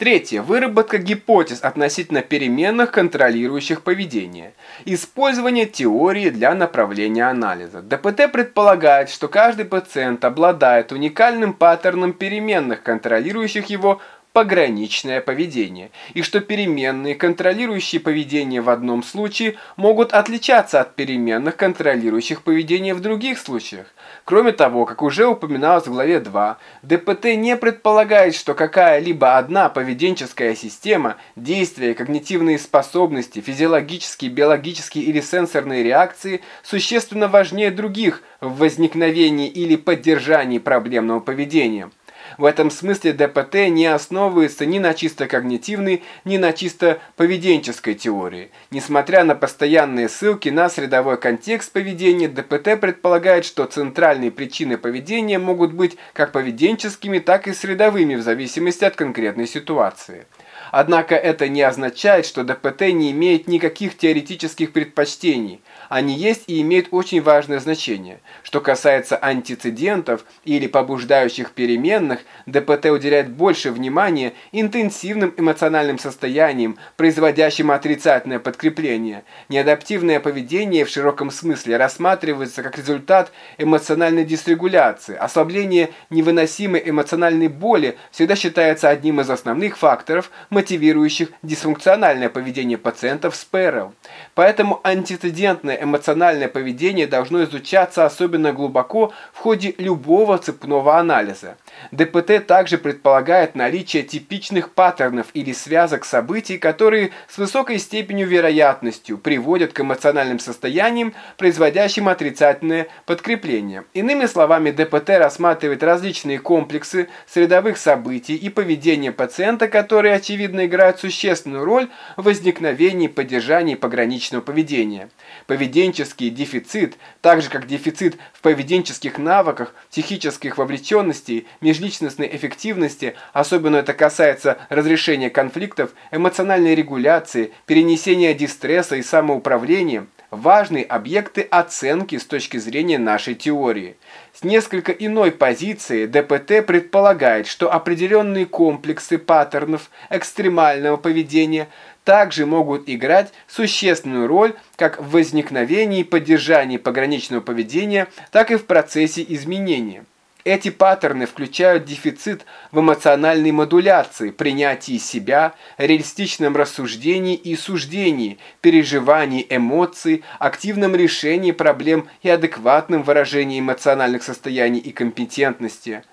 Третье. Выработка гипотез относительно переменных, контролирующих поведение. Использование теории для направления анализа. ДПТ предполагает, что каждый пациент обладает уникальным паттерном переменных, контролирующих его пограничное поведение, и что переменные, контролирующие поведение в одном случае, могут отличаться от переменных, контролирующих поведение в других случаях. Кроме того, как уже упоминалось в главе 2, ДПТ не предполагает, что какая-либо одна поведенческая система, действия, когнитивные способности, физиологические, биологические или сенсорные реакции существенно важнее других в возникновении или поддержании проблемного поведения. В этом смысле ДПТ не основывается ни на чисто когнитивной, ни на чисто поведенческой теории. Несмотря на постоянные ссылки на средовой контекст поведения, ДПТ предполагает, что центральные причины поведения могут быть как поведенческими, так и средовыми в зависимости от конкретной ситуации. Однако это не означает, что ДПТ не имеет никаких теоретических предпочтений. Они есть и имеют очень важное значение. Что касается антицидентов или побуждающих переменных, ДПТ уделяет больше внимания интенсивным эмоциональным состояниям, производящим отрицательное подкрепление. Неадаптивное поведение в широком смысле рассматривается как результат эмоциональной дисрегуляции. Ослабление невыносимой эмоциональной боли всегда считается одним из основных факторов, мотивирующих дисфункциональное поведение пациентов с ПРЛ. Поэтому антицидентное эмоциональное поведение должно изучаться особенно глубоко в ходе любого цепного анализа. ДПТ также предполагает наличие типичных паттернов или связок событий, которые с высокой степенью вероятностью приводят к эмоциональным состояниям, производящим отрицательное подкрепление. Иными словами, ДПТ рассматривает различные комплексы средовых событий и поведения пациента, которые, очевидно, играют существенную роль в возникновении и поддержании пограничного поведения. Поведенческий дефицит, так же как дефицит в поведенческих навыках, психических вовлеченностей, межличностной эффективности, особенно это касается разрешения конфликтов, эмоциональной регуляции, перенесения дистресса и самоуправления, важные объекты оценки с точки зрения нашей теории. С несколько иной позиции ДПТ предполагает, что определенные комплексы паттернов экстремального поведения также могут играть существенную роль как в возникновении и поддержании пограничного поведения, так и в процессе изменения. Эти паттерны включают дефицит в эмоциональной модуляции, принятии себя, реалистичном рассуждении и суждении, переживании эмоций, активном решении проблем и адекватном выражении эмоциональных состояний и компетентности.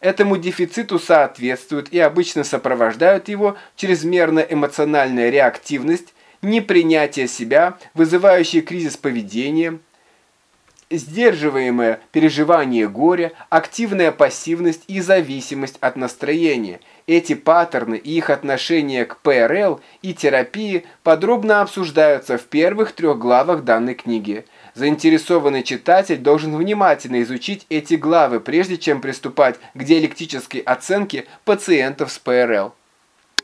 Этому дефициту соответствуют и обычно сопровождают его чрезмерная эмоциональная реактивность, непринятие себя, вызывающий кризис поведения – сдерживаемое переживание горя, активная пассивность и зависимость от настроения. Эти паттерны и их отношение к ПРЛ и терапии подробно обсуждаются в первых трех главах данной книги. Заинтересованный читатель должен внимательно изучить эти главы, прежде чем приступать к диалектической оценке пациентов с ПРЛ.